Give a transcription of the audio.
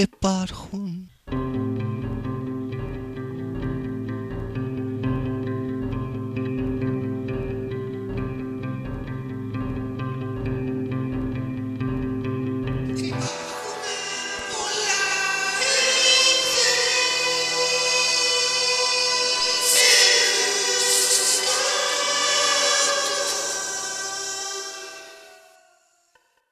υπάρχουν.